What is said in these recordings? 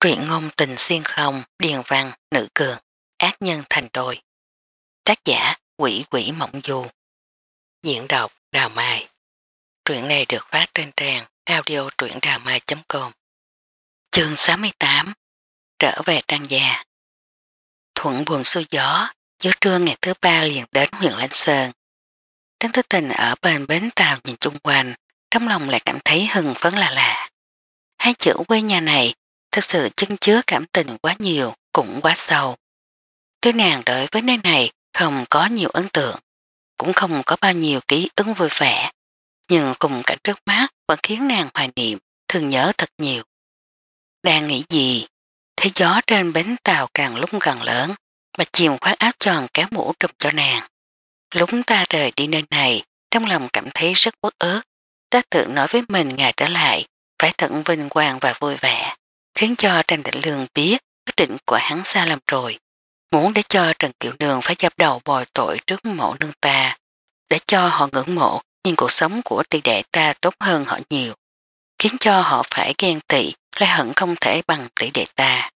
truyện ngôn tình xuyên không, điền văn, nữ cường, ác nhân thành đôi. Tác giả quỷ quỷ mộng du. Diễn đọc Đào Mai. Truyện này được phát trên trang audio truyệnđàmai.com Chương 68 Trở về trang gia Thuận buồn xuôi gió, giữa trưa ngày thứ ba liền đến huyện Lãnh Sơn. Trấn Thứ Tình ở bên bến tàu nhìn chung quanh, trong lòng lại cảm thấy hừng phấn là lạ. Hai chữ quê nhà này thật sự chân chứa cảm tình quá nhiều, cũng quá sâu. Tuy nàng đối với nơi này không có nhiều ấn tượng, cũng không có bao nhiêu ký ứng vui vẻ, nhưng cùng cảnh trước mắt vẫn khiến nàng hoài niệm, thường nhớ thật nhiều. Đang nghĩ gì? Thấy gió trên bến tàu càng lúc càng lớn, bạch chìm khoác áo tròn kéo mũ trùm cho nàng. Lúng ta rời đi nơi này, trong lòng cảm thấy rất bất ớt, ta tự nói với mình ngày trở lại, phải thận vinh quang và vui vẻ khiến cho Trần Định Lương biết quyết định của hắn xa làm rồi. Muốn để cho Trần Kiều Đường phải dập đầu bồi tội trước mộ nương ta, để cho họ ngưỡng mộ nhìn cuộc sống của tỷ đệ ta tốt hơn họ nhiều, khiến cho họ phải ghen tị, lại hận không thể bằng tỷ đệ ta.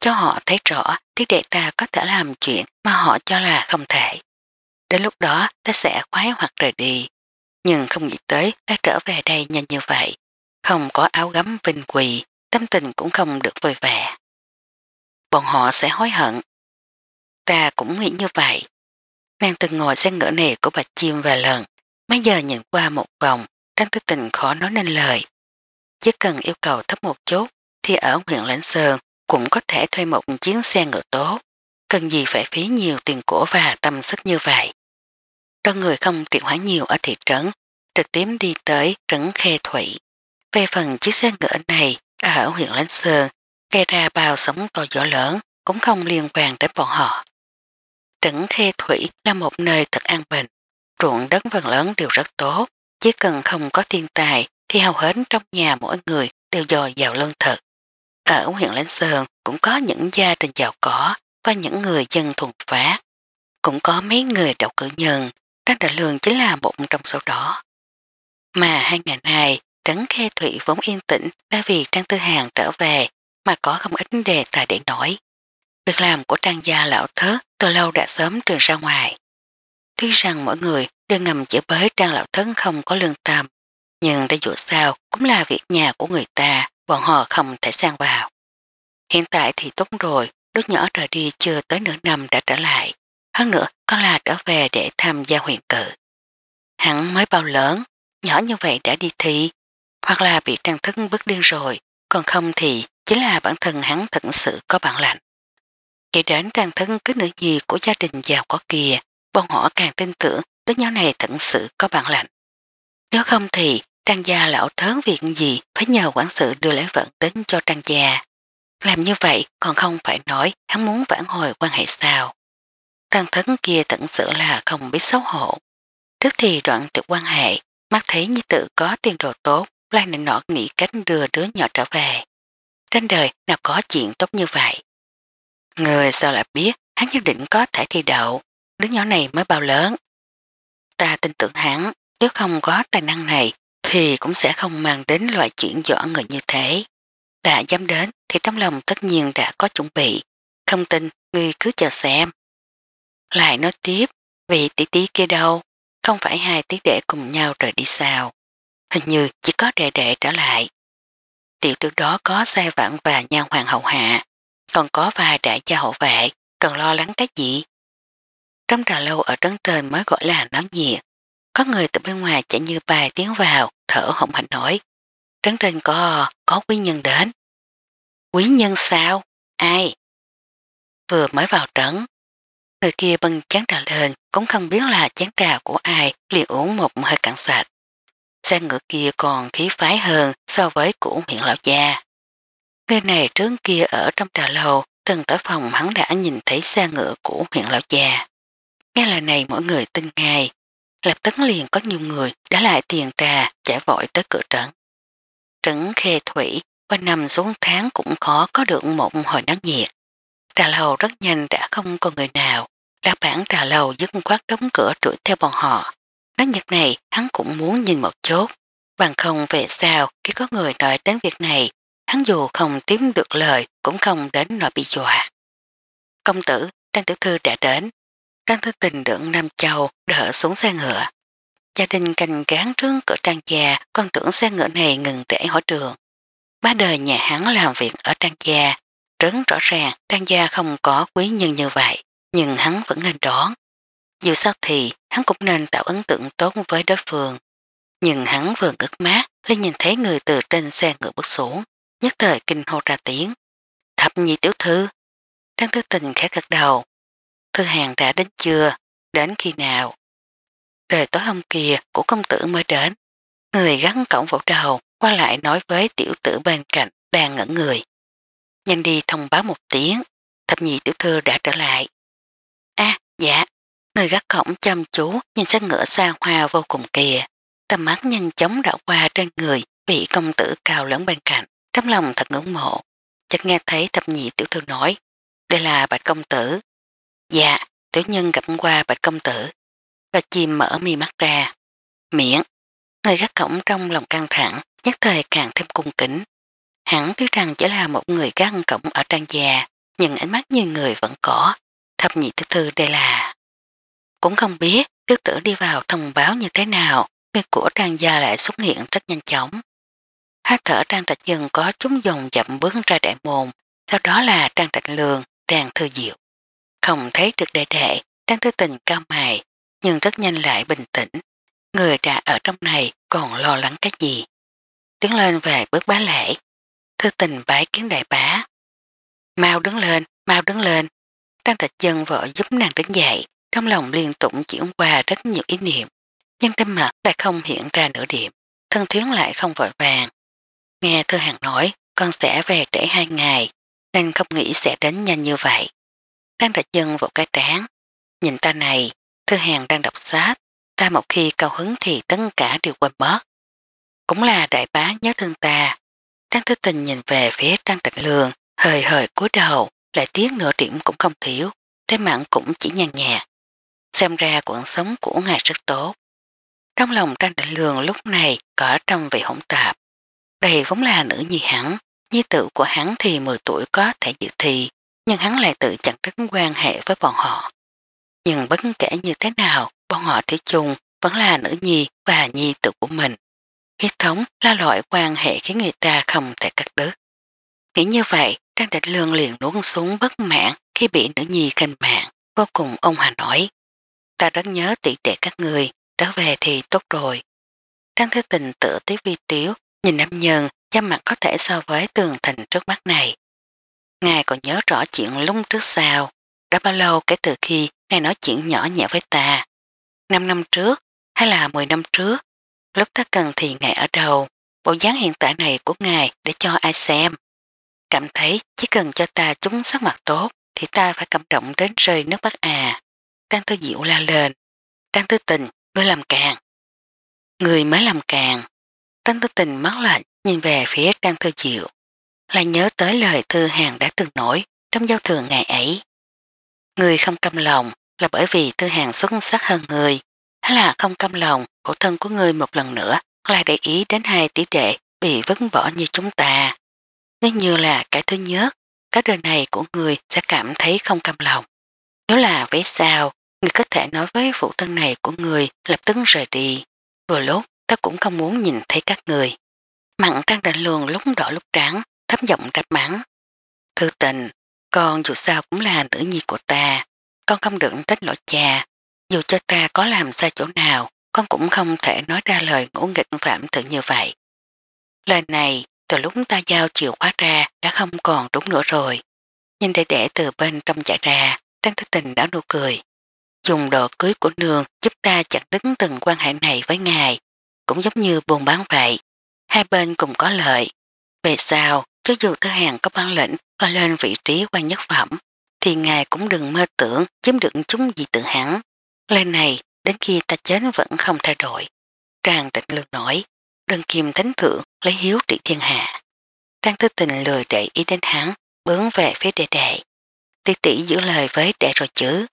Cho họ thấy rõ tỷ đệ ta có thể làm chuyện mà họ cho là không thể. Đến lúc đó ta sẽ khoái hoặc rời đi, nhưng không nghĩ tới đã trở về đây nhanh như vậy, không có áo gấm vinh quỳ, tâm tình cũng không được vui vẻ. Bọn họ sẽ hối hận. Ta cũng nghĩ như vậy. Nàng từng ngồi xe ngỡ này của bạch chim vài lần, mấy giờ nhìn qua một vòng, đang tư tình khó nói nên lời. Chỉ cần yêu cầu thấp một chút, thì ở huyện Lãnh Sơn cũng có thể thuê một chuyến xe ngựa tốt, cần gì phải phí nhiều tiền cổ và tâm sức như vậy. Đơn người không triệu hóa nhiều ở thị trấn, trực tiếp đi tới trấn Khe Thủy. Về phần chiếc xe ngựa này ở huyện Lánh Sơn gây ra bao sóng to gió lớn cũng không liên quan đến bọn họ. Trấn Khê Thủy là một nơi thật an bình, ruộng đất phần lớn đều rất tốt, chỉ cần không có thiên tài thì hầu hết trong nhà mỗi người đều dồi giàu lương thật. Ở huyện Lánh Sơn cũng có những gia đình giàu có và những người dân thuần phát. Cũng có mấy người đậu cử nhân, Trác Đại Lương chính là một trong số đó. Mà hai ngày nay, Trấn khe Thủy vốn yên tĩnh đã vì Trang Tư Hàng trở về mà có không ít đề tài để nổi. Việc làm của Trang gia lão thớ từ lâu đã sớm truyền ra ngoài. Tuy rằng mỗi người đều ngầm chữa bới Trang lão thớ không có lương tâm, nhưng đã dù sao cũng là việc nhà của người ta, bọn họ không thể sang vào. Hiện tại thì tốt rồi, đứa nhỏ rời đi chưa tới nửa năm đã trở lại. Hơn nữa con là trở về để tham gia huyện cử. Hắn mới bao lớn, nhỏ như vậy đã đi thi, hoặc là bị trang thức bước điên rồi, còn không thì chính là bản thân hắn thật sự có bản lạnh. Kể đến trang thức cứ nữ gì của gia đình giàu có kia bọn họ càng tin tưởng đứa nhau này thật sự có bản lạnh. Nếu không thì trang gia lão thớn việc gì phải nhờ quản sự đưa lễ vận đến cho trang gia. Làm như vậy còn không phải nói hắn muốn vãn hồi quan hệ sao. Trang thấn kia tận sự là không biết xấu hổ. Trước thì đoạn tuyệt quan hệ, mắt thấy như tự có tiền đồ tốt, Loan nịnh nọt nghĩ cách đưa đứa nhỏ trở về. Trên đời nào có chuyện tốt như vậy. Người sao lại biết hắn nhất định có thể thi đậu, đứa nhỏ này mới bao lớn. Ta tin tưởng hắn, nếu không có tài năng này thì cũng sẽ không mang đến loại chuyện dọa người như thế. Đã dám đến thì trong lòng tất nhiên đã có chuẩn bị, không tin ngươi cứ chờ xem. Lại nói tiếp, vị tỷ tỷ kia đâu, không phải hai tiết để cùng nhau rời đi sao hình như chỉ có đệ đệ trở lại. Tiểu tử đó có xe vãn và nhan hoàng hậu hạ, còn có vài đại gia hộ vệ, cần lo lắng cái gì. Trong trà lâu ở trấn trên mới gọi là náo nhiệt, có người từ bên ngoài chạy như bài tiếng vào, thở hồng hành nổi. Trấn trên có, có quý nhân đến. Quý nhân sao? Ai? Vừa mới vào trấn, người kia bưng chán trà lên, cũng không biết là chán trà của ai liền uống một hơi cạn sạch xe ngựa kia còn khí phái hơn so với của huyện lão gia. Người này trước kia ở trong trà lầu, từng tới phòng hắn đã nhìn thấy xe ngựa của huyện lão già. Nghe lời này mỗi người tin ngay, lập tức liền có nhiều người đã lại tiền trà chạy vội tới cửa trấn. Trấn khê thủy, qua năm xuống tháng cũng khó có được một hồi nắng nhiệt. Trà lầu rất nhanh đã không còn người nào, đa bản trà lầu dứt quát đóng cửa đuổi theo bọn họ. Nói nhật này hắn cũng muốn nhìn một chút, bằng không về sao khi có người nói đến việc này, hắn dù không tím được lời cũng không đến nỗi bị dọa. Công tử, Trang tử Thư đã đến. Trang Thư Tình đựng Nam Châu đỡ xuống xe ngựa. Gia đình canh gán trước cửa trang gia, con tưởng xe ngựa này ngừng để hỏi đường. Ba đời nhà hắn làm việc ở trang gia, rất rõ ràng trang gia không có quý nhân như vậy, nhưng hắn vẫn nên đón. Dù sao thì hắn cũng nên tạo ấn tượng tốt với đối phương. Nhưng hắn vừa ngước mát lên nhìn thấy người từ trên xe ngựa bước xuống, nhất thời kinh hô ra tiếng. Thập nhị tiểu thư. Trang thư tình khẽ gật đầu. Thư hàng đã đến chưa? Đến khi nào? Trời tối hôm kia của công tử mới đến. Người gắn cổng vỗ đầu qua lại nói với tiểu tử bên cạnh đang ngẩn người. Nhanh đi thông báo một tiếng, thập nhị tiểu thư đã trở lại. a dạ, người gác cổng chăm chú nhìn xe ngựa xa hoa vô cùng kìa. Tầm mắt nhanh chóng đã qua trên người bị công tử cao lớn bên cạnh. Trong lòng thật ngưỡng mộ. Chắc nghe thấy thập nhị tiểu thư nói. Đây là bạch công tử. Dạ, tiểu nhân gặp qua bạch công tử. Và chìm mở mi mắt ra. Miễn. Người gác cổng trong lòng căng thẳng, nhất thời càng thêm cung kính. Hẳn thứ rằng chỉ là một người gác cổng ở trang già, nhưng ánh mắt như người vẫn có. Thập nhị tiểu thư đây là... Cũng không biết tước tử đi vào thông báo như thế nào, người của trang gia lại xuất hiện rất nhanh chóng. Hát thở trang trạch dừng có chúng dồn dậm bước ra đại môn, sau đó là trang trạch lường, trang thư diệu. Không thấy được đệ đệ, trang thư tình cao mài, nhưng rất nhanh lại bình tĩnh. Người đã ở trong này còn lo lắng cái gì? Tiến lên về bước bá lễ. Thư tình bái kiến đại bá. Mau đứng lên, mau đứng lên. Trang trạch chân vợ giúp nàng đứng dậy, trong lòng liên tục chuyển qua rất nhiều ý niệm, nhưng trên mặt lại không hiện ra nửa điểm, thân thiến lại không vội vàng. Nghe thư hàng nói, con sẽ về trễ hai ngày, nên không nghĩ sẽ đến nhanh như vậy. Đang đặt chân vào cái trán, nhìn ta này, thư hàng đang đọc sách, ta một khi cao hứng thì tất cả đều quên bớt Cũng là đại bá nhớ thương ta. Trang thư tình nhìn về phía Trang Trạch lường hời hời cúi đầu, lại tiếng nửa điểm cũng không thiếu, trái mạng cũng chỉ nhàn nhạt xem ra cuộc sống của ngài rất tốt. Trong lòng Trang Định Lương lúc này có trăm vị hỗn tạp. Đây vốn là nữ nhi hắn, nhi tự của hắn thì 10 tuổi có thể dự thi, nhưng hắn lại tự chẳng đứng quan hệ với bọn họ. Nhưng bất kể như thế nào, bọn họ thế chung vẫn là nữ nhi và nhi tự của mình. Huyết thống là loại quan hệ khiến người ta không thể cắt đứt. Nghĩ như vậy, Trang Định Lương liền nuốt xuống bất mãn khi bị nữ nhi canh mạng, vô cùng ông Hà nói ta rất nhớ tỷ tệ các người, trở về thì tốt rồi. Trang Thư Tình tựa tiếp vi tiếu, nhìn nam nhân, da mặt có thể so với tường thành trước mắt này. Ngài còn nhớ rõ chuyện lung trước sau, đã bao lâu kể từ khi ngài nói chuyện nhỏ nhẹ với ta. 5 năm trước, hay là 10 năm trước, lúc ta cần thì ngài ở đâu, bộ dáng hiện tại này của ngài để cho ai xem. Cảm thấy chỉ cần cho ta chúng sắc mặt tốt thì ta phải cảm động đến rơi nước mắt à. Tăng Tư Diệu la lên. Tăng Tư Tình, ngươi làm càng. Người mới làm càng. Tăng Tư Tình mắc lạnh nhìn về phía Tăng Tư Diệu. Lại nhớ tới lời Thư Hàng đã từng nổi trong giao thường ngày ấy. Người không căm lòng là bởi vì Thư Hàng xuất sắc hơn người. thế là không căm lòng của thân của người một lần nữa lại để ý đến hai tỷ đệ bị vấn bỏ như chúng ta. Nếu như là cái thứ nhất, các đời này của người sẽ cảm thấy không căm lòng. Nếu là vế sao, Người có thể nói với phụ thân này của người lập tức rời đi. Vừa lúc, ta cũng không muốn nhìn thấy các người. Mặn tăng đành luồn lúc đỏ lúc trắng, thấp giọng đáp mắng. Thư tình, con dù sao cũng là nữ nhi của ta. Con không được trách lỗi cha. Dù cho ta có làm sai chỗ nào, con cũng không thể nói ra lời ngũ nghịch phạm thượng như vậy. Lời này, từ lúc ta giao chiều khóa ra đã không còn đúng nữa rồi. Nhìn để để từ bên trong chạy ra, Tăng Thư Tình đã nụ cười dùng đồ cưới của nương giúp ta chặt đứng từng quan hệ này với ngài, cũng giống như buôn bán vậy, hai bên cùng có lợi. Về sau, cho dù thứ hàng có bán lĩnh và lên vị trí quan nhất phẩm, thì ngài cũng đừng mơ tưởng chiếm được chúng gì tự hắn. lên này, đến khi ta chết vẫn không thay đổi. Tràng tịch lược nổi, đơn kim thánh thượng lấy hiếu trị thiên hạ. Trang thư tình lười để ý đến hắn, bướng về phía đệ đệ. Tỷ tỷ giữ lời với đệ rồi chứ,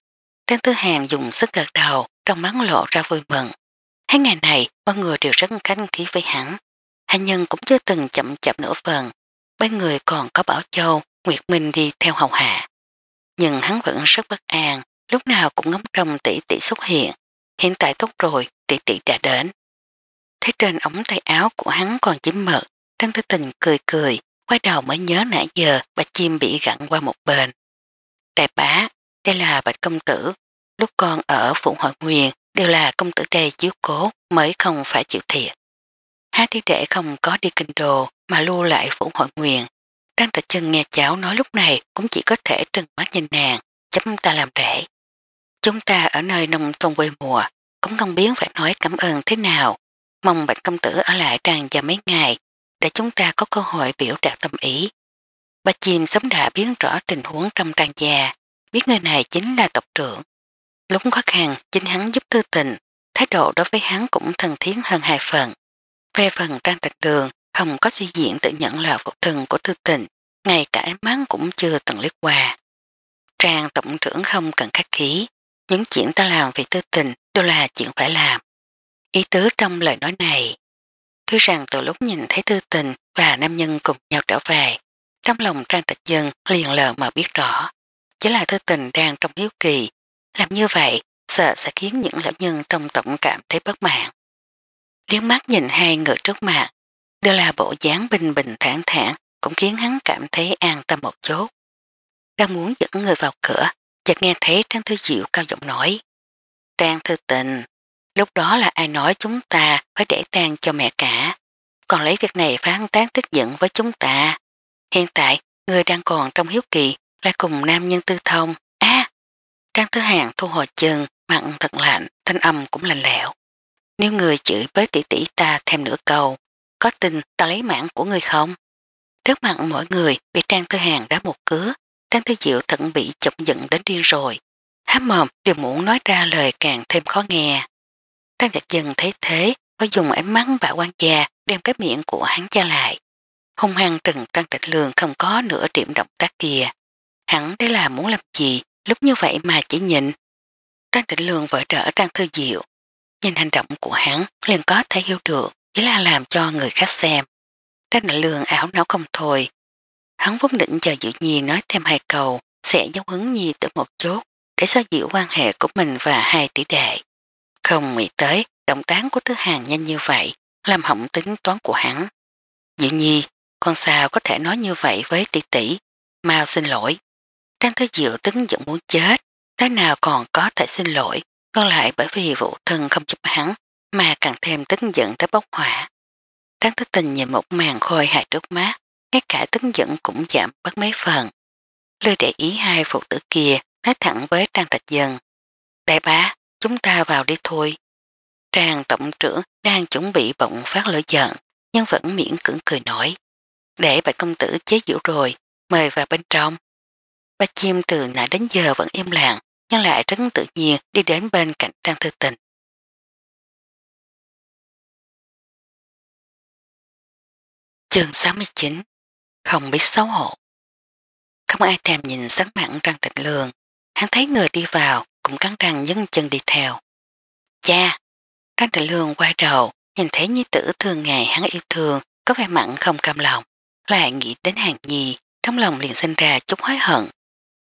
Trang Tư Hàng dùng sức gật đầu, trong mắt lộ ra vui mừng. Hai ngày này, mọi người đều rất khánh khí với hắn. Hạ nhân cũng chưa từng chậm chạp nửa phần. Bên người còn có Bảo Châu, Nguyệt Minh đi theo hầu hạ. Nhưng hắn vẫn rất bất an, lúc nào cũng ngóng trông tỷ tỷ xuất hiện. Hiện tại tốt rồi, tỷ tỷ đã đến. Thấy trên ống tay áo của hắn còn chiếm mật, Trang Tư Tình cười cười, quay đầu mới nhớ nãy giờ bà chim bị gặn qua một bên. Đại bá, đây là bạch công tử, lúc con ở Phụng Hội Nguyên đều là công tử đây chiếu cố mới không phải chịu thiệt. Há thi thể không có đi kinh đồ mà lưu lại Phụng Hội Nguyên. Đang trạch chân nghe cháu nói lúc này cũng chỉ có thể trừng mắt nhìn nàng, chấm ta làm rễ. Chúng ta ở nơi nông thôn quê mùa, cũng không biết phải nói cảm ơn thế nào. Mong bạch công tử ở lại trang và mấy ngày để chúng ta có cơ hội biểu đạt tâm ý. Bà chim sớm đã biến rõ tình huống trong trang già, biết người này chính là tộc trưởng. Lúc khó khăn, chính hắn giúp tư tình, thái độ đối với hắn cũng thân thiết hơn hai phần. Về phần trang trạch đường, không có suy diễn tự nhận là phụ thân của tư tình, ngay cả ánh mắt cũng chưa từng liếc qua. Trang tổng trưởng không cần khách khí, những chuyện ta làm vì tư tình đều là chuyện phải làm. Ý tứ trong lời nói này, thứ rằng từ lúc nhìn thấy tư tình và nam nhân cùng nhau trở về, trong lòng Trang Trạch Dân liền lờ mà biết rõ. Chỉ là thư tình đang trong hiếu kỳ, làm như vậy sợ sẽ khiến những lão nhân trong tổng cảm thấy bất mạng. Liếng mắt nhìn hai người trước mặt, đều là bộ dáng bình bình thản thản cũng khiến hắn cảm thấy an tâm một chút. Đang muốn dẫn người vào cửa, chợt nghe thấy Trang Thư Diệu cao giọng nói. Trang Thư Tình, lúc đó là ai nói chúng ta phải để tang cho mẹ cả, còn lấy việc này phán tán tức giận với chúng ta. Hiện tại, người đang còn trong hiếu kỳ ra cùng nam nhân tư thông. Á! Trang Thứ Hàng thu hồi chân, mặn thật lạnh, thanh âm cũng lạnh lẽo. Nếu người chửi với tỷ tỷ ta thêm nửa cầu, có tin ta lấy mạng của người không? Trước mặt mỗi người bị Trang Thứ Hàng đá một cứa, Trang Thứ Diệu thận bị chọc giận đến điên rồi. Há mồm đều muốn nói ra lời càng thêm khó nghe. Trang Nhật Dân thấy thế, có dùng ánh mắt và quan gia đem cái miệng của hắn cha lại. Hung hăng trừng Trang Trạch lường không có nửa điểm động tác kia. Hắn đây là muốn làm gì, lúc như vậy mà chỉ nhìn Trang tỉnh Lương vỡ trở Trang Thư Diệu. Nhìn hành động của hắn liền có thể hiểu được, chỉ là làm cho người khác xem. Trang tỉnh Lương ảo não không thôi. Hắn vốn định chờ Diệu Nhi nói thêm hai câu, sẽ giáo hứng Nhi tới một chút để so dịu quan hệ của mình và hai tỷ đệ. Không nghĩ tới, động tán của Thứ Hàng nhanh như vậy, làm hỏng tính toán của hắn. Diệu Nhi, con sao có thể nói như vậy với tỷ tỷ, mau xin lỗi. Trang Thư Diệu tức giận muốn chết, thế nào còn có thể xin lỗi, còn lại bởi vì vụ thân không giúp hắn, mà càng thêm tức giận tới bốc hỏa. Trang Thư Tình nhìn một màn khôi hại trước mắt, ngay cả tức giận cũng giảm bất mấy phần. Lôi để ý hai phụ tử kia, nói thẳng với Trang Trạch Dân. Đại bá, chúng ta vào đi thôi. Trang tổng trưởng đang chuẩn bị bỗng phát lửa giận, nhưng vẫn miễn cưỡng cười nổi. Để bạch công tử chế diễu rồi, mời vào bên trong. Ba chim từ nãy đến giờ vẫn im lặng, nhưng lại rất tự nhiên đi đến bên cạnh Trang Thư Tình. Trường 69 Không biết xấu hổ Không ai thèm nhìn sắc mặn Trang Tịnh Lương. Hắn thấy người đi vào, cũng cắn răng nhấn chân đi theo. Cha! Trang Tịnh Lương quay đầu, nhìn thấy như tử thường ngày hắn yêu thương, có vẻ mặn không cam lòng. Lại nghĩ đến hàng gì trong lòng liền sinh ra chút hối hận,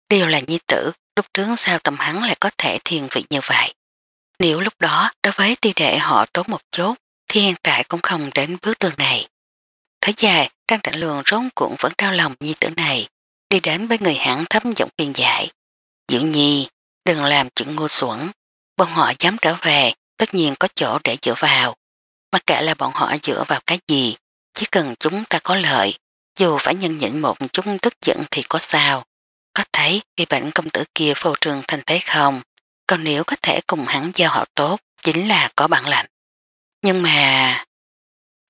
Đều là nhi tử, lúc trước sao tầm hắn lại có thể thiền vị như vậy. Nếu lúc đó đối với ti đệ họ tốt một chút, thì hiện tại cũng không đến bước đường này. Thế dài, Trang Trạch Lường rốn cuộn vẫn đau lòng nhi tử này, đi đến với người hãng thấm giọng khuyên giải. dự nhi, đừng làm chuyện ngu xuẩn, bọn họ dám trở về, tất nhiên có chỗ để dựa vào. Mặc kệ là bọn họ dựa vào cái gì, chỉ cần chúng ta có lợi, dù phải nhân nhịn một chút tức giận thì có sao. Có thấy khi bệnh công tử kia phô trường thành thế không? Còn nếu có thể cùng hắn giao họ tốt, chính là có bạn lạnh. Nhưng mà...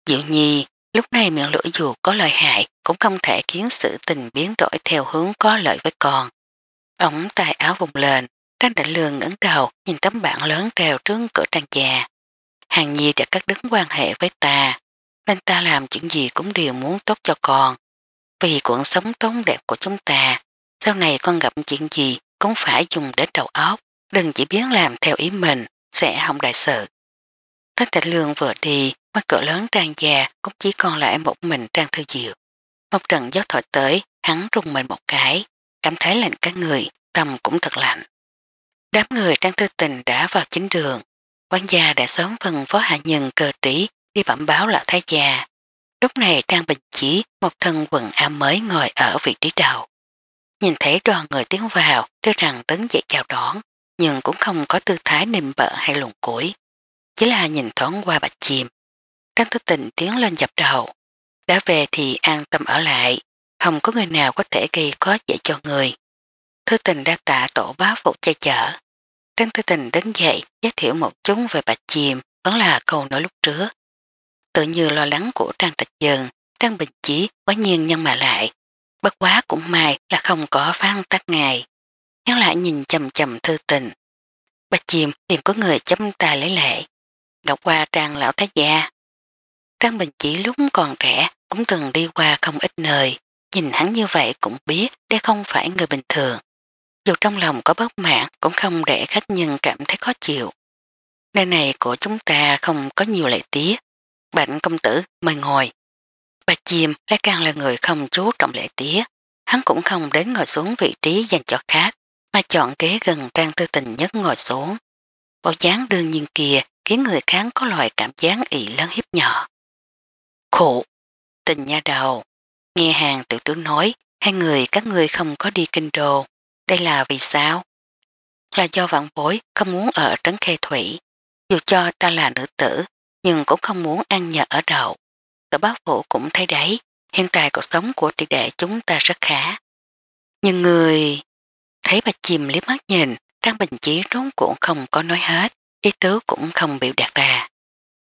Diệu nhi, lúc này miệng lưỡi dù có lợi hại cũng không thể khiến sự tình biến đổi theo hướng có lợi với con. Ông tay áo vùng lên, đang định lường ngẩng đầu nhìn tấm bảng lớn treo trước cửa trang trà. Hàng Nhi đã cắt đứng quan hệ với ta, nên ta làm chuyện gì cũng đều muốn tốt cho con. Vì cuộc sống tốn đẹp của chúng ta sau này con gặp chuyện gì cũng phải dùng đến đầu óc, đừng chỉ biến làm theo ý mình, sẽ không đại sự. Tất Trạch Lương vừa đi, mắt cửa lớn trang già cũng chỉ còn lại một mình trang thư diệu. Một trận gió thổi tới, hắn rung mình một cái, cảm thấy lạnh cả người, tâm cũng thật lạnh. Đám người trang thư tình đã vào chính đường, quan gia đã sớm phân phó hạ nhân cơ trí đi bẩm báo lão thái gia. Lúc này Trang Bình chỉ một thân quần áo mới ngồi ở vị trí đầu. Nhìn thấy đoàn người tiến vào, tuy rằng đứng dậy chào đón, nhưng cũng không có tư thái nềm bợ hay luồn cuối. Chỉ là nhìn thoáng qua bạch chim. Đang thức tình tiến lên dập đầu. Đã về thì an tâm ở lại, không có người nào có thể gây khó dễ cho người. Thư tình đa tạ tổ bá phụ che chở. Trang thư tình đứng dậy giới thiệu một chút về bạch chìm vẫn là câu nói lúc trước. Tự như lo lắng của Trang Trạch Dần, Trang Bình Chí quá nhiên nhưng mà lại bất quá cũng may là không có phán tắt ngài. Nhớ lại nhìn chầm chầm thư tình. Bạch chìm liền có người chấm tay lấy lệ. Đọc qua trang lão tác gia. Trang Bình Chỉ lúc còn trẻ cũng từng đi qua không ít nơi. Nhìn hắn như vậy cũng biết đây không phải người bình thường. Dù trong lòng có bất mãn cũng không để khách nhân cảm thấy khó chịu. Nơi này của chúng ta không có nhiều lệ tía. bạn công tử, mời ngồi. Bà Chìm lại càng là người không chú trọng lễ tía, hắn cũng không đến ngồi xuống vị trí dành cho khác, mà chọn kế gần trang tư tình nhất ngồi xuống. Bộ dáng đương nhiên kia khiến người kháng có loại cảm giác ị lớn hiếp nhỏ. Khổ! Tình nha đầu! Nghe hàng tự tiểu nói, hai người các người không có đi kinh đồ. Đây là vì sao? Là do vạn bối không muốn ở trấn khe thủy. Dù cho ta là nữ tử, nhưng cũng không muốn ăn nhờ ở đậu. Cậu bác phụ cũng thấy đấy, hiện tại cuộc sống của tỷ đệ chúng ta rất khá. Nhưng người... Thấy bà chìm liếc mắt nhìn, Trang Bình Chí rốn cũng không có nói hết, ý tứ cũng không biểu đạt ra.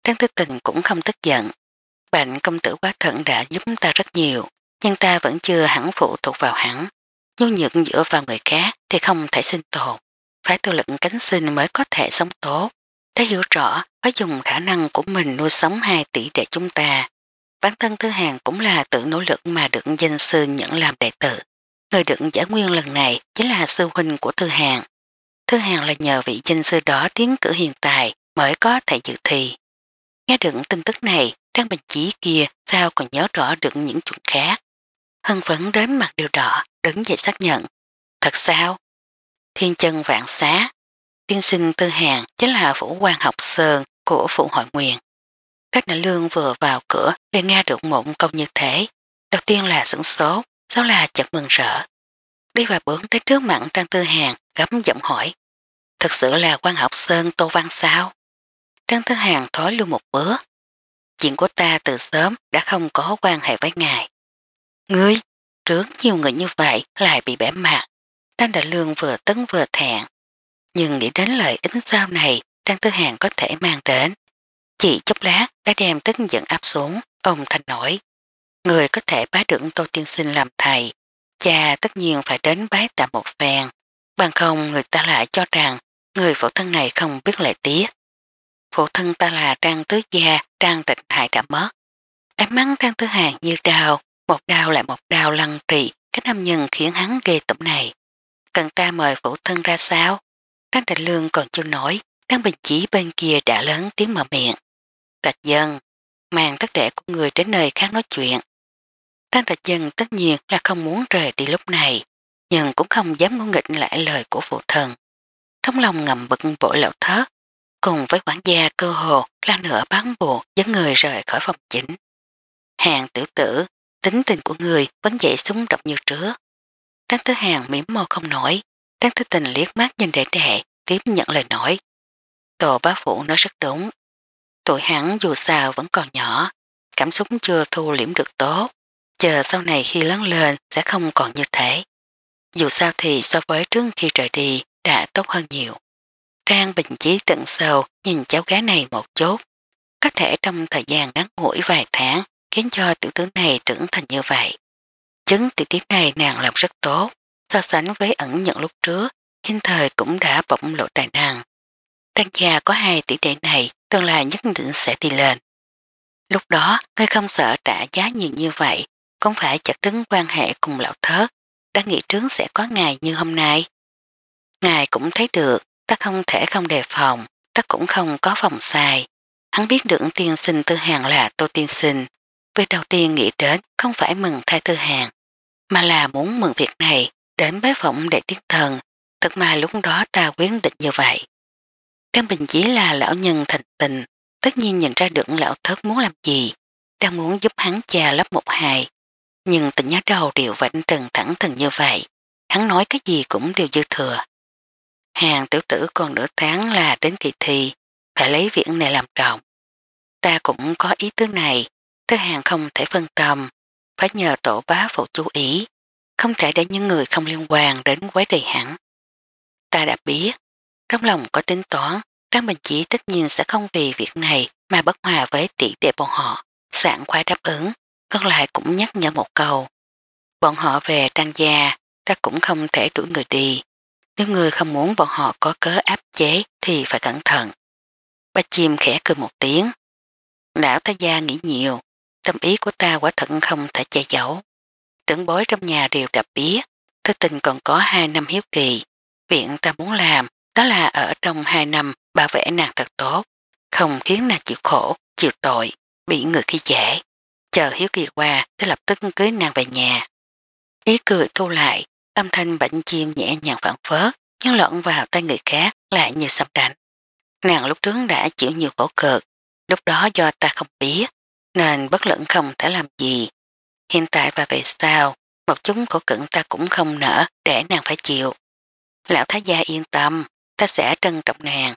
Trang Tư Tình cũng không tức giận. bệnh công tử quá thận đã giúp ta rất nhiều, nhưng ta vẫn chưa hẳn phụ thuộc vào hắn. Nhu nhược dựa vào người khác thì không thể sinh tồn. Phải tự lực cánh sinh mới có thể sống tốt. Ta hiểu rõ phải dùng khả năng của mình nuôi sống hai tỷ để chúng ta, Bản thân Thư Hàng cũng là tự nỗ lực mà được danh sư nhận làm đệ tử. Người được giả nguyên lần này chính là sư huynh của Thư Hàng. Thư Hàng là nhờ vị danh sư đó tiến cử hiện tại mới có thể dự thi. Nghe được tin tức này, Trang Bình Chí kia sao còn nhớ rõ được những chuyện khác. Hân phấn đến mặt điều đỏ, đứng dậy xác nhận. Thật sao? Thiên chân vạn xá. Tiên sinh Tư Hàng chính là phủ quan học sơn của phụ hội nguyện. Cách nhà lương vừa vào cửa để nghe được một câu như thế. Đầu tiên là sửng số, sau là chật mừng rỡ. Đi vào bướng đến trước mặt Trang Tư Hàng gấm giọng hỏi. Thật sự là quan học Sơn Tô Văn sao? Trang Tư Hàng thói luôn một bữa. Chuyện của ta từ sớm đã không có quan hệ với ngài. Ngươi, trước nhiều người như vậy lại bị bẻ mặt. Trang Đại Lương vừa tấn vừa thẹn. Nhưng nghĩ đến lợi ích sau này Trang Tư Hàng có thể mang đến. Chỉ chốc lát đã đem tức giận áp xuống, ông thành nổi. Người có thể bá đựng Tô Tiên Sinh làm thầy, cha tất nhiên phải đến bái tạm một phen. Bằng không người ta lại cho rằng người phụ thân này không biết lệ tiết. phụ thân ta là Trang Tứ Gia, Trang Tịnh hại đã mất. ám mắng Trang Tứ Hàng như đào, một đào lại một đào lăn trị cái nam nhân khiến hắn ghê tẩm này. Cần ta mời phụ thân ra sao? Trang Trịnh Lương còn chưa nổi, đang bình chỉ bên kia đã lớn tiếng mở miệng. Trạch dân, mang tất thể của người đến nơi khác nói chuyện. Tăng trạch dân tất nhiên là không muốn rời đi lúc này, nhưng cũng không dám ngôn nghịch lại lời của phụ thần. Trong lòng ngầm bực bộ lão thớt, cùng với quản gia cơ hồ là nửa bán bộ dẫn người rời khỏi phòng chính. Hàng tiểu tử, tính tình của người vẫn dậy súng động như trước. Đăng thứ hàng mỉm môi không nổi, đăng thứ tình liếc mắt nhìn đệ đệ, tiếp nhận lời nói. Tổ bá phụ nói rất đúng, tuổi hắn dù sao vẫn còn nhỏ, cảm xúc chưa thu liễm được tốt, chờ sau này khi lớn lên sẽ không còn như thế. Dù sao thì so với trước khi trời đi đã tốt hơn nhiều. Trang bình chí tận sâu nhìn cháu gái này một chút, có thể trong thời gian ngắn ngủi vài tháng khiến cho tiểu tướng này trưởng thành như vậy. Chứng tiểu tiết này nàng làm rất tốt, so sánh với ẩn nhận lúc trước, hiện thời cũng đã bỗng lộ tài năng. Đăng gia có hai tỷ đệ này tương lai nhất định sẽ đi lên. Lúc đó, ngươi không sợ trả giá nhiều như vậy, cũng phải chặt đứng quan hệ cùng lão thớt, đã nghĩ trướng sẽ có ngày như hôm nay. Ngài cũng thấy được, ta không thể không đề phòng, ta cũng không có phòng sai. Hắn biết được tiên sinh tư hàng là tô tiên sinh. Việc đầu tiên nghĩ đến không phải mừng thay tư hàng, mà là muốn mừng việc này đến bế phỏng để tiến thần. Thật mà lúc đó ta quyết định như vậy. Trang Bình chỉ là lão nhân thành tình, tất nhiên nhận ra được lão thất muốn làm gì, đang muốn giúp hắn cha lấp một hài. Nhưng tình nhớ đầu đều vẫn trần thẳng thừng như vậy, hắn nói cái gì cũng đều dư thừa. Hàng tiểu tử còn nửa tháng là đến kỳ thi, phải lấy viện này làm trọng. Ta cũng có ý tứ này, thứ hàng không thể phân tâm, phải nhờ tổ bá phụ chú ý, không thể để những người không liên quan đến quấy đầy hẳn. Ta đã biết, trong lòng có tính toán, Trang Bình Chí tất nhiên sẽ không vì việc này mà bất hòa với tỷ đệ bọn họ. Sẵn khoái đáp ứng, còn lại cũng nhắc nhở một câu. Bọn họ về Trang Gia, ta cũng không thể đuổi người đi. Nếu người không muốn bọn họ có cớ áp chế thì phải cẩn thận. Ba chim khẽ cười một tiếng. Lão ta gia nghĩ nhiều, tâm ý của ta quả thận không thể che giấu. Tưởng bối trong nhà đều đập biết, thư tình còn có hai năm hiếu kỳ. Viện ta muốn làm đó là ở trong hai năm bảo vệ nàng thật tốt, không khiến nàng chịu khổ, chịu tội, bị người khi dễ. Chờ Hiếu Kỳ qua sẽ lập tức cưới nàng về nhà. Ý cười thu lại, âm thanh bệnh chim nhẹ nhàng phản phớt, nhưng lộn vào tay người khác lại như sầm đánh. Nàng lúc trước đã chịu nhiều khổ cực, lúc đó do ta không biết, nên bất lẫn không thể làm gì. Hiện tại và về sau, một chúng khổ cực ta cũng không nở để nàng phải chịu. Lão Thái gia yên tâm, ta sẽ trân trọng nàng.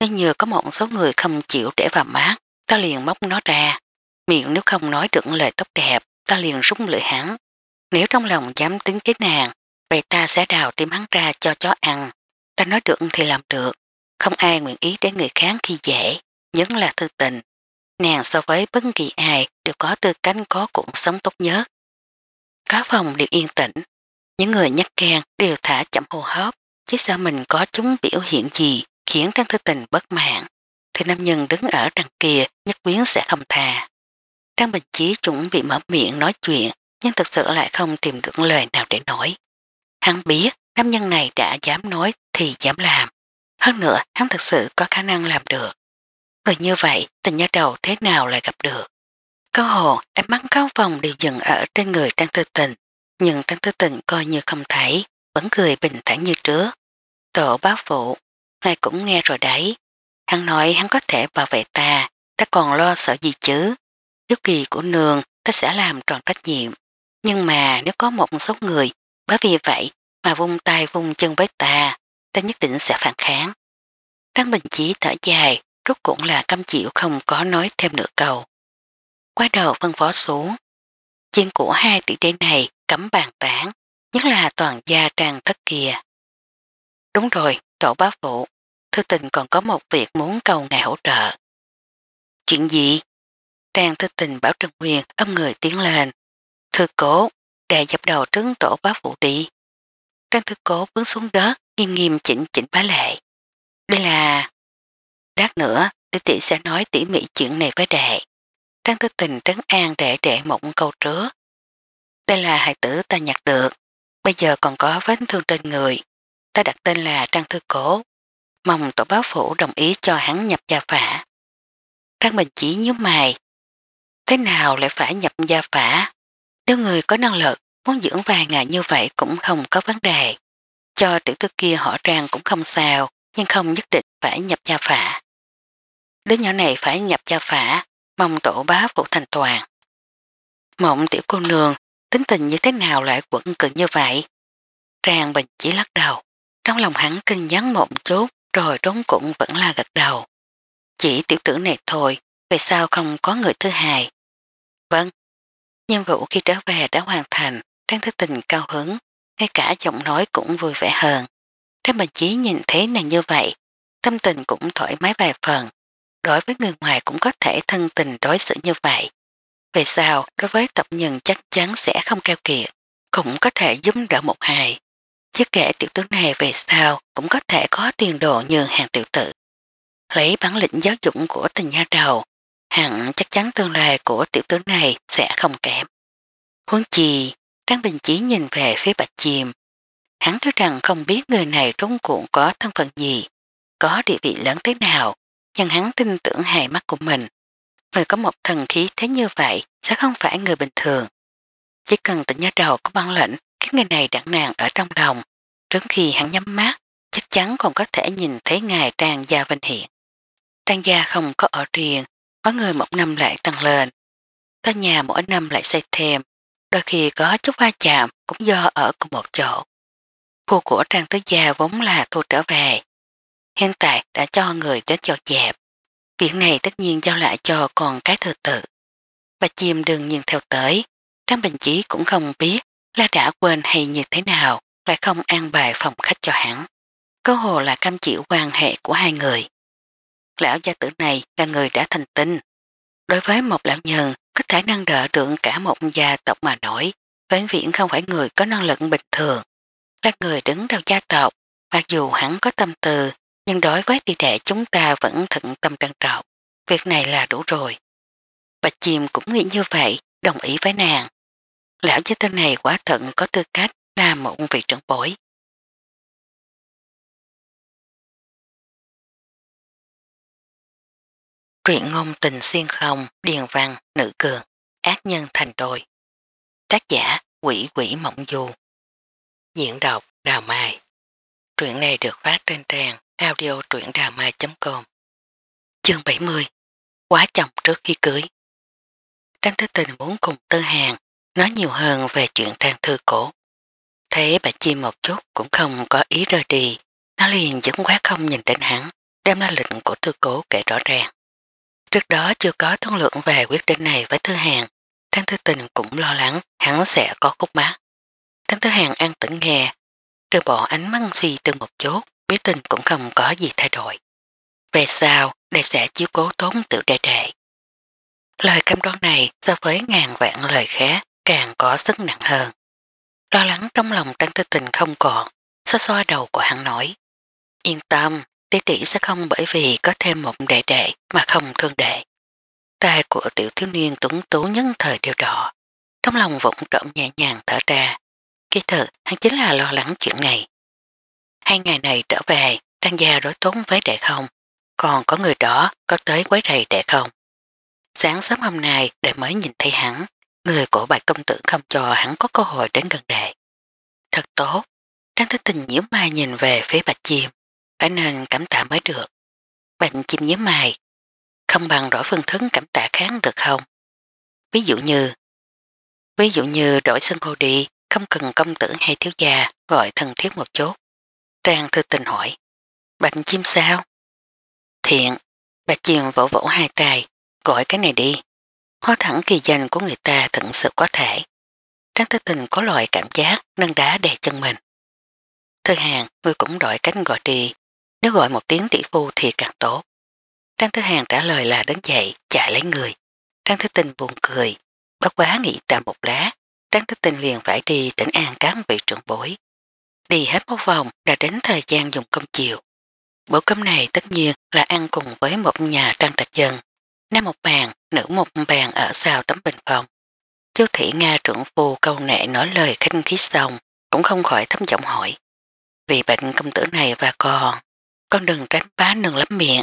Nếu như có một số người không chịu để vào mát, ta liền móc nó ra. Miệng nếu không nói được lời tốt đẹp, ta liền rút lưỡi hắn. Nếu trong lòng dám tính kế nàng, vậy ta sẽ đào tim hắn ra cho chó ăn. Ta nói được thì làm được. Không ai nguyện ý để người khác khi dễ, nhất là thư tình. Nàng so với bất kỳ ai đều có tư cánh có cuộc sống tốt nhất. Có phòng đều yên tĩnh. Những người nhắc khen đều thả chậm hô hấp, chỉ sợ mình có chúng biểu hiện gì khiến Trang Thư Tình bất mạng, thì nam nhân đứng ở đằng kia nhất quyến sẽ không thà. Trang Bình Chí chuẩn bị mở miệng nói chuyện, nhưng thật sự lại không tìm được lời nào để nói. Hắn biết nam nhân này đã dám nói thì dám làm. Hơn nữa, hắn thật sự có khả năng làm được. Người như vậy, tình nhớ đầu thế nào lại gặp được. cơ hồ, em mắt cao vòng đều dừng ở trên người Trang thư Tình, nhưng Trang thư Tình coi như không thấy vẫn cười bình thản như trước. Tổ bác phụ, ngài cũng nghe rồi đấy. Hắn nói hắn có thể bảo vệ ta, ta còn lo sợ gì chứ. Trước kỳ của nương ta sẽ làm tròn trách nhiệm. Nhưng mà nếu có một số người bởi vì vậy mà vung tay vung chân với ta, ta nhất định sẽ phản kháng. Tăng Bình Chí thở dài, rút cũng là căm chịu không có nói thêm nửa cầu. Quá đầu phân phó xuống. Chiên của hai tỷ đế này cấm bàn tán, nhất là toàn gia trang thất kia. Đúng rồi, tổ bá phụ, thư tình còn có một việc muốn cầu ngài hỗ trợ. Chuyện gì? Trang thư tình bảo Trần Nguyên âm người tiến lên. Thư cố, đè dập đầu trứng tổ bá phụ đi. Trang thư cố bước xuống đất, nghiêm nghiêm chỉnh chỉnh bá lệ. Đây là... Lát nữa, tỷ tỷ sẽ nói tỉ mỉ chuyện này với đệ. Trang thư tình trấn an đệ đệ mộng câu trước. Đây là hài tử ta nhặt được, bây giờ còn có vết thương trên người. Ta đặt tên là Trang Thư Cổ, Mong tổ báo phủ đồng ý cho hắn nhập gia phả. Trang Bình chỉ nhớ mày. Thế nào lại phải nhập gia phả? Nếu người có năng lực, muốn dưỡng vài ngày như vậy cũng không có vấn đề. Cho tiểu thư kia họ Trang cũng không sao, nhưng không nhất định phải nhập gia phả. Đứa nhỏ này phải nhập gia phả, mong tổ bá phụ thành toàn. Mộng tiểu cô nương tính tình như thế nào lại quẩn cứng như vậy? Trang Bình chỉ lắc đầu, trong lòng hắn cưng nhắn một chút rồi trốn cũng vẫn là gật đầu. Chỉ tiểu tử này thôi, về sao không có người thứ hai? Vâng, nhiệm vụ khi trở về đã hoàn thành, Trang Thứ Tình cao hứng, ngay cả giọng nói cũng vui vẻ hơn. Trang Bình chỉ nhìn thấy nàng như vậy, tâm tình cũng thoải mái vài phần, đối với người ngoài cũng có thể thân tình đối xử như vậy. Về sau, đối với tập nhân chắc chắn sẽ không keo kiệt, cũng có thể giúp đỡ một hài. Chứ kể tiểu tướng này về sau cũng có thể có tiền đồ như hàng tiểu tử. Lấy bản lĩnh giáo dục của tình nha đầu, hẳn chắc chắn tương lai của tiểu tướng này sẽ không kém. Huấn chi, Trang Bình Chí nhìn về phía bạch chìm. Hắn thấy rằng không biết người này rung cuộn có thân phận gì, có địa vị lớn thế nào, nhưng hắn tin tưởng hài mắt của mình Người có một thần khí thế như vậy sẽ không phải người bình thường. Chỉ cần tỉnh nhớ đầu có băng lệnh cái người này đặn nàng ở trong lòng trước khi hắn nhắm mắt, chắc chắn còn có thể nhìn thấy ngài Trang Gia Vinh hiện. Trang Gia không có ở riêng, có người một năm lại tăng lên. Tòa nhà mỗi năm lại xây thêm, đôi khi có chút va chạm cũng do ở cùng một chỗ. Khu của Trang Tứ Gia vốn là thu trở về hiện tại đã cho người đến dọn dẹp. Việc này tất nhiên giao lại cho còn cái thừa tự. Bà chim đừng nhìn theo tới, Trang Bình Chí cũng không biết là đã quên hay như thế nào, lại không an bài phòng khách cho hắn. Cơ hồ là cam chịu quan hệ của hai người. Lão gia tử này là người đã thành tinh. Đối với một lão nhân, có thể năng đỡ được cả một gia tộc mà nổi, vãn viễn không phải người có năng lực bình thường. Là người đứng đầu gia tộc, mặc dù hắn có tâm từ nhưng đối với tỷ đệ chúng ta vẫn thận tâm trân trọng. Việc này là đủ rồi. Bạch chim cũng nghĩ như vậy, đồng ý với nàng. Lão giới tên này quả thận có tư cách là một vị trưởng bối. Truyện ngôn tình xuyên không, điền văn, nữ cường, ác nhân thành đôi. Tác giả quỷ quỷ mộng du. Diễn đọc Đào Mai. Truyện này được phát trên trang audio truyện đà mai.com Chương 70 Quá chồng trước khi cưới Trang Thế Tình muốn cùng Tư Hàng nói nhiều hơn về chuyện trang thư cổ. thế bà Chi một chút cũng không có ý rời đi, nó liền vẫn quá không nhìn đến hắn, đem ra lệnh của thư cổ kể rõ ràng. Trước đó chưa có thương lượng về quyết định này với Thư Hàng, Trang Thế Tình cũng lo lắng hắn sẽ có khúc mát. Trang Thứ Hàng an tĩnh nghe, trừ bỏ ánh mắt suy tư một chút biểu tình cũng không có gì thay đổi. Về sau, đệ sẽ chiếu cố tốn tiểu đệ đệ. Lời cam đoan này so với ngàn vạn lời khác càng có sức nặng hơn. Lo lắng trong lòng Tăng Tư Tình không còn, xoa xoa đầu của hắn nói. Yên tâm, tỷ tỷ sẽ không bởi vì có thêm một đệ đệ mà không thương đệ. tài của tiểu thiếu niên tuấn tú nhân thời đều đỏ, trong lòng vụng trộm nhẹ nhàng thở ra. Kỳ thực hắn chính là lo lắng chuyện này. Hai ngày này trở về, tăng gia đối tốn với đệ không? Còn có người đó có tới quấy rầy đệ không? Sáng sớm hôm nay đệ mới nhìn thấy hắn, người của bạch công tử không cho hắn có cơ hội đến gần đệ. Thật tốt, đang thức tình nhớ mai nhìn về phía bạch chim, phải nên cảm tạ mới được. Bạch chim nhớ mai, không bằng đổi phương thức cảm tạ kháng được không? Ví dụ như, ví dụ như đổi sân hồ đi, không cần công tử hay thiếu gia gọi thần thiết một chút. Trang thư tình hỏi. Bạch chim sao? Thiện, bà chìm vỗ vỗ hai tay, gọi cái này đi. Hóa thẳng kỳ danh của người ta thật sự có thể. Trang thư tình có loại cảm giác nâng đá đè chân mình. Thư hàng, người cũng đổi cánh gọi đi. Nếu gọi một tiếng tỷ phu thì càng tốt. Trang thư Hàng trả lời là đứng dậy, chạy lấy người. Trang thư Tình buồn cười, bất quá nghĩ tạm một lá. Trang Thứ Tình liền phải đi tỉnh an cán vị trưởng bối, Đi hết một vòng đã đến thời gian dùng cơm chiều. Bữa cơm này tất nhiên là ăn cùng với một nhà trang trạch dân. Nam một bàn, nữ một bàn ở sau tấm bình phòng. Chú Thị Nga trưởng phu câu nệ nói lời khinh khí xong, cũng không khỏi thấm giọng hỏi. Vì bệnh công tử này và con, con đừng tránh bá nương lắm miệng.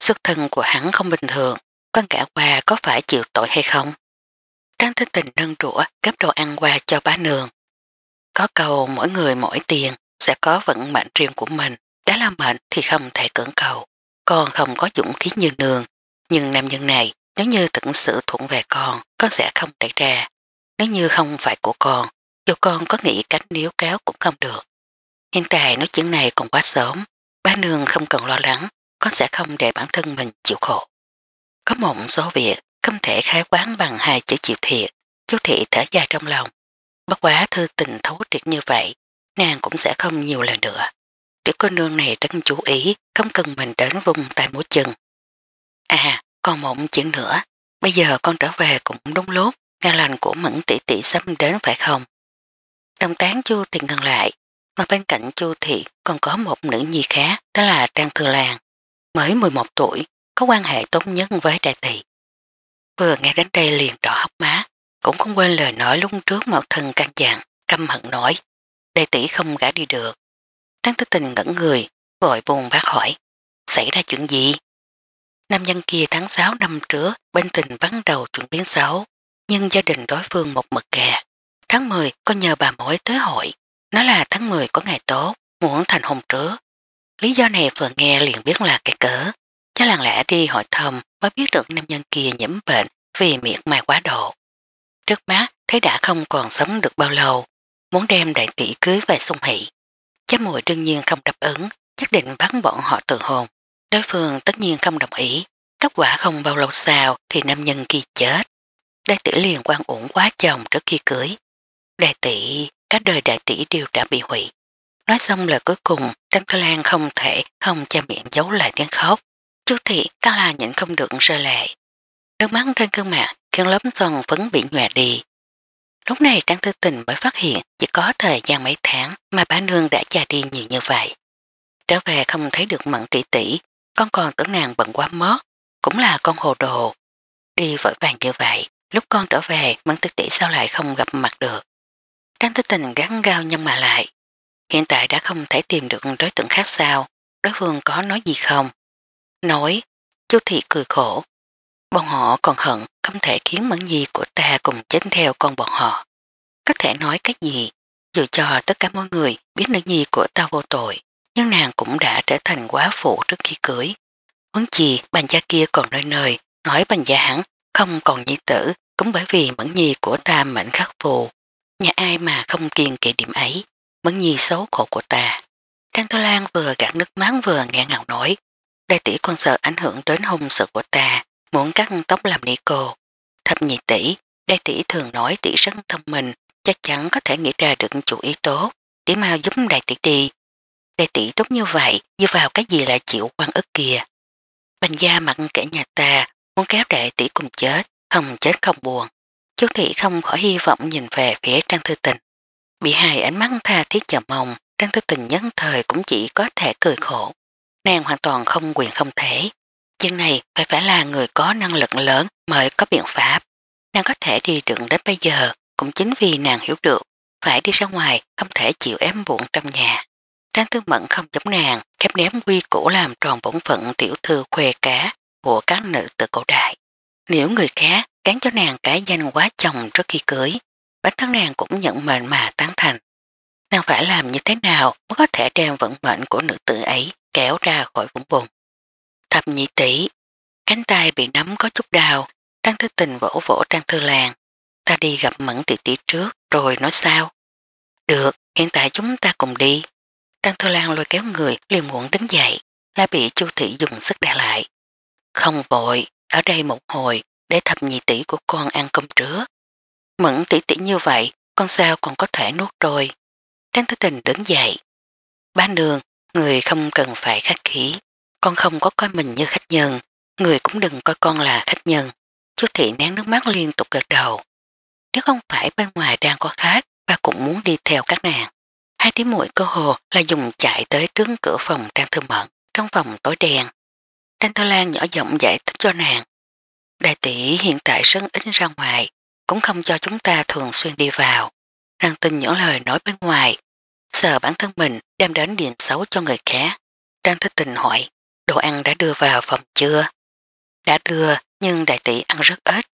Sức thân của hắn không bình thường, con cả qua có phải chịu tội hay không? Trang thân tình nâng rũa gấp đồ ăn qua cho bá nương. Có cầu mỗi người mỗi tiền sẽ có vận mệnh riêng của mình, đã là mệnh thì không thể cưỡng cầu, con không có dũng khí như nương. Nhưng nam nhân này, nếu như thực sự thuận về con, con sẽ không đẩy ra. Nếu như không phải của con, dù con có nghĩ cánh níu cáo cũng không được. Hiện tại nói chuyện này còn quá sớm, ba nương không cần lo lắng, con sẽ không để bản thân mình chịu khổ. Có một số việc không thể khai quán bằng hai chữ chịu thiệt, chú thị thở dài trong lòng, bất quá thư tình thấu triệt như vậy, nàng cũng sẽ không nhiều lần nữa. Tiểu cô nương này rất chú ý, không cần mình đến vùng tay mũi chân. À, còn một chuyện nữa, bây giờ con trở về cũng đúng lúc, ngàn lành của mẫn tỷ tỷ sắp đến phải không? Đồng tán chu thì ngừng lại, ngoài bên cạnh chu thì còn có một nữ nhi khác, đó là Trang thừa Lan, mới 11 tuổi, có quan hệ tốt nhất với đại tỷ. Vừa nghe đến đây liền đỏ hóc má, cũng không quên lời nói lúc trước mạo thân căn dặn, căm hận nói, đệ tỷ không gã đi được. Trang tư tình ngẩn người, vội buồn bác hỏi, xảy ra chuyện gì? Nam nhân kia tháng 6 năm trước, bên tình bắt đầu chuyển biến xấu, nhưng gia đình đối phương một mực gà. Tháng 10 có nhờ bà mối tới hội, nó là tháng 10 có ngày tốt, muốn thành hôn trước. Lý do này vừa nghe liền biết là cái cớ, cho làng lẽ đi hỏi thầm mới biết được nam nhân kia nhiễm bệnh vì miệng mai quá độ. Trước mắt thấy đã không còn sống được bao lâu, muốn đem đại tỷ cưới về sung hỷ. Cháu mùi đương nhiên không đáp ứng, nhất định bắn bọn họ tự hồn. Đối phương tất nhiên không đồng ý, kết quả không bao lâu sau thì nam nhân kia chết. Đại tỷ liền quan ủng quá chồng trước khi cưới. Đại tỷ, các đời đại tỷ đều đã bị hủy. Nói xong lời cuối cùng, Đâm Thơ Lan không thể không cho miệng giấu lại tiếng khóc. Chú thị, ta là nhịn không được rơi lệ. Nước mắt trên cơn mặt chân lớp son phấn bị nhòe đi. Lúc này Trang Tư Tình mới phát hiện chỉ có thời gian mấy tháng mà bá nương đã già đi nhiều như vậy. Trở về không thấy được mận tỷ tỷ, con còn tưởng nàng bận quá mất, cũng là con hồ đồ. Đi vội vàng như vậy, lúc con trở về mận tỷ tỷ sao lại không gặp mặt được. Trang Tư Tình gắn gao nhưng mà lại. Hiện tại đã không thể tìm được đối tượng khác sao, đối phương có nói gì không? Nói, chú thị cười khổ, Bọn họ còn hận không thể khiến mẫn nhi của ta cùng chết theo con bọn họ. Có thể nói cái gì, dù cho tất cả mọi người biết nữ nhi của ta vô tội, nhưng nàng cũng đã trở thành quá phụ trước khi cưới. Huấn chi bàn gia kia còn nơi nơi, nói bàn gia hẳn, không còn nhi tử, cũng bởi vì mẫn nhi của ta mệnh khắc phù. Nhà ai mà không kiên kỵ điểm ấy, mẫn nhi xấu khổ của ta. Trang Tô Lan vừa gạt nước mắt vừa nghe ngào nói, đại tỷ con sợ ảnh hưởng đến hôn sự của ta, muốn cắt tóc làm nỉ cô. Thập nhị tỷ, đây tỷ thường nói tỷ rất thông minh, chắc chắn có thể nghĩ ra được chủ ý tốt. Tỷ mau giúp đại tỷ đi. Đại tỷ tốt như vậy, dựa vào cái gì là chịu quan ức kìa. Bành gia mặn kẻ nhà ta, muốn kéo đại tỷ cùng chết, không chết không buồn. Chú tỷ không khỏi hy vọng nhìn về phía Trang Thư Tình. Bị hài ánh mắt tha thiết chờ mong, Trang Thư Tình nhấn thời cũng chỉ có thể cười khổ. Nàng hoàn toàn không quyền không thể, Chừng này phải phải là người có năng lực lớn mới có biện pháp. Nàng có thể đi đường đến bây giờ cũng chính vì nàng hiểu được phải đi ra ngoài không thể chịu ém buộn trong nhà. Trang tư mẫn không giống nàng khép ném quy củ làm tròn bổn phận tiểu thư khuê cá của các nữ từ cổ đại. Nếu người khác cán cho nàng cái danh quá chồng trước khi cưới, bản thân nàng cũng nhận mệnh mà tán thành. Nàng phải làm như thế nào mới có thể đem vận mệnh của nữ tử ấy kéo ra khỏi vũng bùng. Thập nhị tỷ, cánh tay bị nắm có chút đào, Trang Thư Tình vỗ vỗ Trang Thư Làng. Ta đi gặp Mẫn tỷ tỷ trước rồi nói sao? Được, hiện tại chúng ta cùng đi. Trang Thư làng lôi kéo người liền muộn đứng dậy, lại bị Chu Thị dùng sức đè lại. Không vội, ở đây một hồi để thập nhị tỷ của con ăn cơm trước Mẫn tỷ tỷ như vậy, con sao còn có thể nuốt rồi. Trang Thư Tình đứng dậy. ba đường người không cần phải khách khí con không có coi mình như khách nhân, người cũng đừng coi con là khách nhân. Chú thị nén nước mắt liên tục gật đầu. Nếu không phải bên ngoài đang có khách, ba cũng muốn đi theo các nàng. Hai tiếng mũi cơ hồ là dùng chạy tới trước cửa phòng Trang Thư Mận, trong phòng tối đèn. Trang Thư Lan nhỏ giọng giải thích cho nàng. Đại tỷ hiện tại sân ít ra ngoài, cũng không cho chúng ta thường xuyên đi vào. Nàng tin những lời nói bên ngoài, sợ bản thân mình đem đến điểm xấu cho người khác. Trang thư Tình hỏi đồ ăn đã đưa vào phòng chưa? Đã đưa, nhưng đại tỷ ăn rất ít.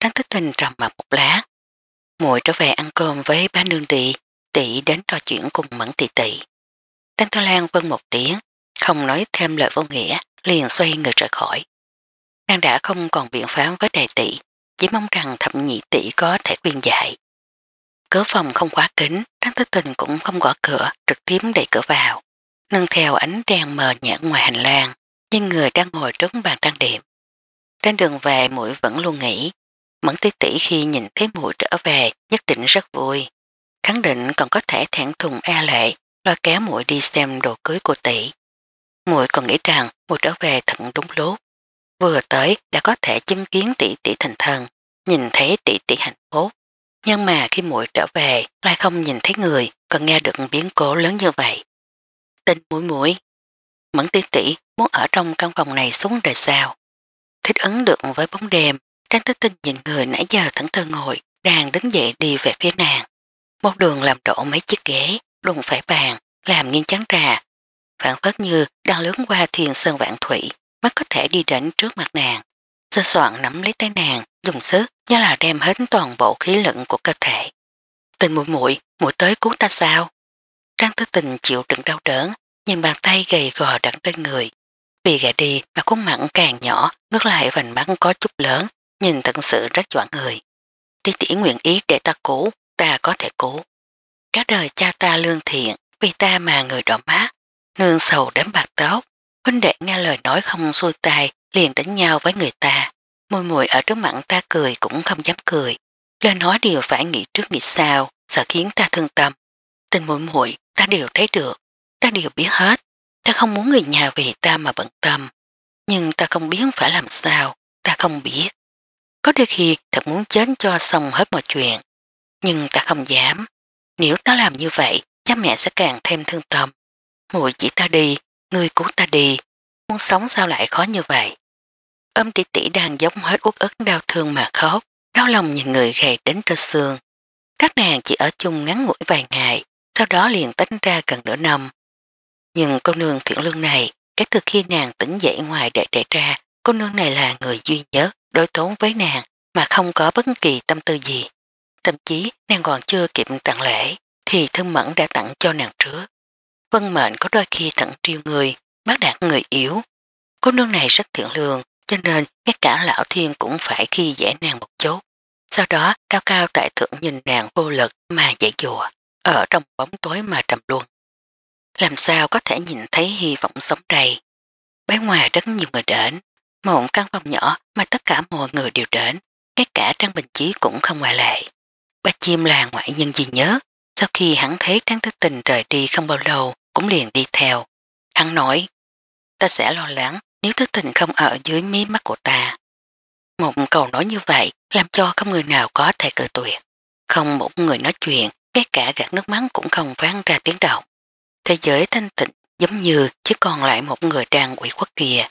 Tránh thức tình trầm mặt một lá. muội trở về ăn cơm với ba nương đi, tỷ đến trò chuyện cùng mẫn tỷ tỷ. Đăng Thơ Lan vân một tiếng, không nói thêm lời vô nghĩa, liền xoay người rời khỏi. Nàng đã không còn biện pháp với đại tỷ, chỉ mong rằng thậm nhị tỷ có thể khuyên dạy. Cửa phòng không quá kính, Đăng Thơ Tình cũng không gõ cửa, trực tiếp đẩy cửa vào nâng theo ánh đèn mờ nhạt ngoài hành lang, nhưng người đang ngồi trước bàn trang điểm. Trên đường về mũi vẫn luôn nghĩ, mẫn tí tỷ khi nhìn thấy mũi trở về nhất định rất vui. Khẳng định còn có thể thẳng thùng e lệ, lo kéo mũi đi xem đồ cưới của tỷ. Mũi còn nghĩ rằng mũi trở về thận đúng lúc. Vừa tới đã có thể chứng kiến tỷ tỷ thành thần, nhìn thấy tỷ tỷ hạnh phúc. Nhưng mà khi muội trở về lại không nhìn thấy người còn nghe được biến cố lớn như vậy. Tinh mũi mũi. Mẫn tiên tỷ muốn ở trong căn phòng này xuống đời sao. Thích ứng được với bóng đêm, Trang Tích Tinh nhìn người nãy giờ thẳng thơ ngồi, đang đứng dậy đi về phía nàng. Một đường làm đổ mấy chiếc ghế, đùng phải bàn, làm nghiêng chán trà. Phản phất như đang lướt qua thiền sơn vạn thủy, mắt có thể đi đến trước mặt nàng. Sơ soạn nắm lấy tay nàng, dùng sức, như là đem hết toàn bộ khí lực của cơ thể. Tình mũi mũi, mũi tới cứu ta sao? Trang Tư Tình chịu đựng đau đớn, nhìn bàn tay gầy gò đặn trên người. Vì gãy đi mà khuôn mặn càng nhỏ, ngước lại vành mắt có chút lớn, nhìn thật sự rất dọa người. Tí tỷ nguyện ý để ta cứu, ta có thể cứu. Các đời cha ta lương thiện, vì ta mà người đỏ má, nương sầu đến bạc tóc. Huynh đệ nghe lời nói không xuôi tay, liền đánh nhau với người ta. Môi mùi ở trước mặt ta cười cũng không dám cười. Lời nói đều phải nghĩ trước nghĩ sao, sợ khiến ta thương tâm tình mũi muội ta đều thấy được, ta đều biết hết, ta không muốn người nhà vì ta mà bận tâm, nhưng ta không biết phải làm sao, ta không biết. Có đôi khi thật muốn chết cho xong hết mọi chuyện, nhưng ta không dám. Nếu ta làm như vậy, cha mẹ sẽ càng thêm thương tâm. Muội chỉ ta đi, người cứu ta đi, muốn sống sao lại khó như vậy. Âm tỷ tỷ đang giống hết uất ức đau thương mà khóc, đau lòng nhìn người gầy đến trơ xương. Các nàng chỉ ở chung ngắn ngủi vài ngày, sau đó liền tách ra gần nửa năm. Nhưng cô nương thiện lương này, kể từ khi nàng tỉnh dậy ngoài để trẻ ra, cô nương này là người duy nhất đối tốn với nàng mà không có bất kỳ tâm tư gì. Thậm chí nàng còn chưa kịp tặng lễ thì thân mẫn đã tặng cho nàng trước. Vân mệnh có đôi khi thẳng triêu người, bác đạt người yếu. Cô nương này rất thiện lương cho nên ngay cả lão thiên cũng phải khi dễ nàng một chút. Sau đó cao cao tại thượng nhìn nàng vô lực mà dạy dùa ở trong bóng tối mà trầm luôn. Làm sao có thể nhìn thấy hy vọng sống đầy. Bên ngoài rất nhiều người đến, một căn phòng nhỏ mà tất cả mọi người đều đến, ngay cả Trang Bình Chí cũng không ngoại lệ. Ba chim là ngoại nhân gì nhớ, sau khi hắn thấy Trang Thức Tình rời đi không bao lâu, cũng liền đi theo. Hắn nói, ta sẽ lo lắng nếu Thức Tình không ở dưới mí mắt của ta. Một câu nói như vậy làm cho không người nào có thể cười tuyệt. Không một người nói chuyện cái cả gạt nước mắt cũng không phán ra tiếng động. Thế giới thanh tịnh giống như chỉ còn lại một người đang ủy quốc kìa.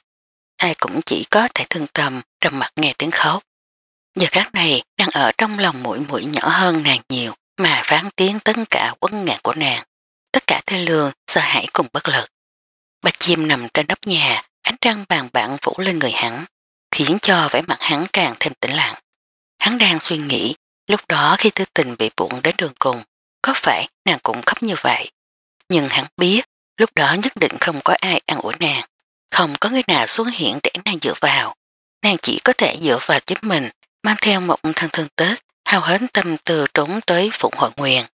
Ai cũng chỉ có thể thương tâm trầm mặt nghe tiếng khóc. Giờ khác này đang ở trong lòng mũi mũi nhỏ hơn nàng nhiều mà phán tiếng tất cả quân ngạc của nàng. Tất cả thê lương, sợ hãi cùng bất lực. Bà chim nằm trên nóc nhà, ánh trăng bàn bạn phủ lên người hắn, khiến cho vẻ mặt hắn càng thêm tĩnh lặng. Hắn đang suy nghĩ Lúc đó khi tư tình bị buộn đến đường cùng, có phải nàng cũng khóc như vậy? Nhưng hắn biết, lúc đó nhất định không có ai ăn ủi nàng. Không có người nào xuất hiện để nàng dựa vào. Nàng chỉ có thể dựa vào chính mình, mang theo một thân thương tết, hao hến tâm từ trốn tới Phụng Hội Nguyền.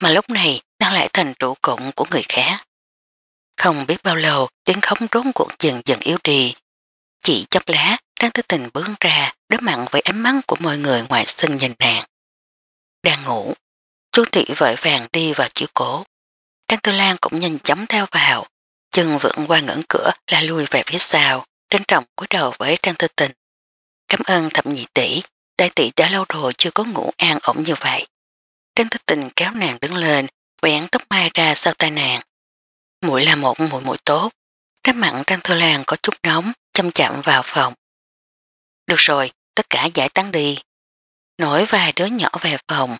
Mà lúc này, nàng lại thành trụ cụng của người khác. Không biết bao lâu, tiếng khống trốn cuộn dần dần yếu đi. Chị chấp lá, đang tư tình bướng ra, đối mặt với ánh mắt của mọi người ngoài sân nhìn nàng đang ngủ. Chú thị vội vàng đi vào chữ cố. Trang Tư Lan cũng nhanh chóng theo vào, chân vượng qua ngưỡng cửa là lùi về phía sau, trên trọng cúi đầu với Trang Tư Tình. Cảm ơn thập nhị tỷ, đại tỷ đã lâu rồi chưa có ngủ an ổn như vậy. Trang Tư Tình kéo nàng đứng lên, vẹn tóc mai ra sau tai nàng. Mũi là một mũi mũi tốt, trái mặn Trang Tư Lan có chút nóng, châm chạm vào phòng. Được rồi, tất cả giải tán đi nổi vài đứa nhỏ về phòng.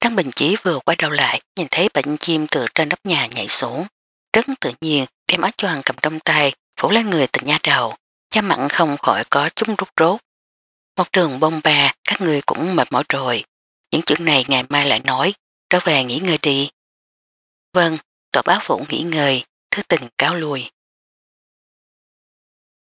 Trang Bình Chí vừa quay đầu lại, nhìn thấy bệnh chim từ trên nóc nhà nhảy xuống. Rất tự nhiên, đem áo choàng cầm trong tay, phủ lên người từ nha đầu. Cha mặn không khỏi có chút rút rốt. Một trường bông bà, các người cũng mệt mỏi rồi. Những chuyện này ngày mai lại nói, trở về nghỉ ngơi đi. Vâng, tổ báo phụ nghỉ ngơi, thứ tình cáo lùi.